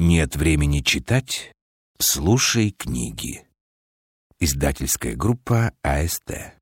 Нет времени читать? Слушай книги. Издательская группа АСТ.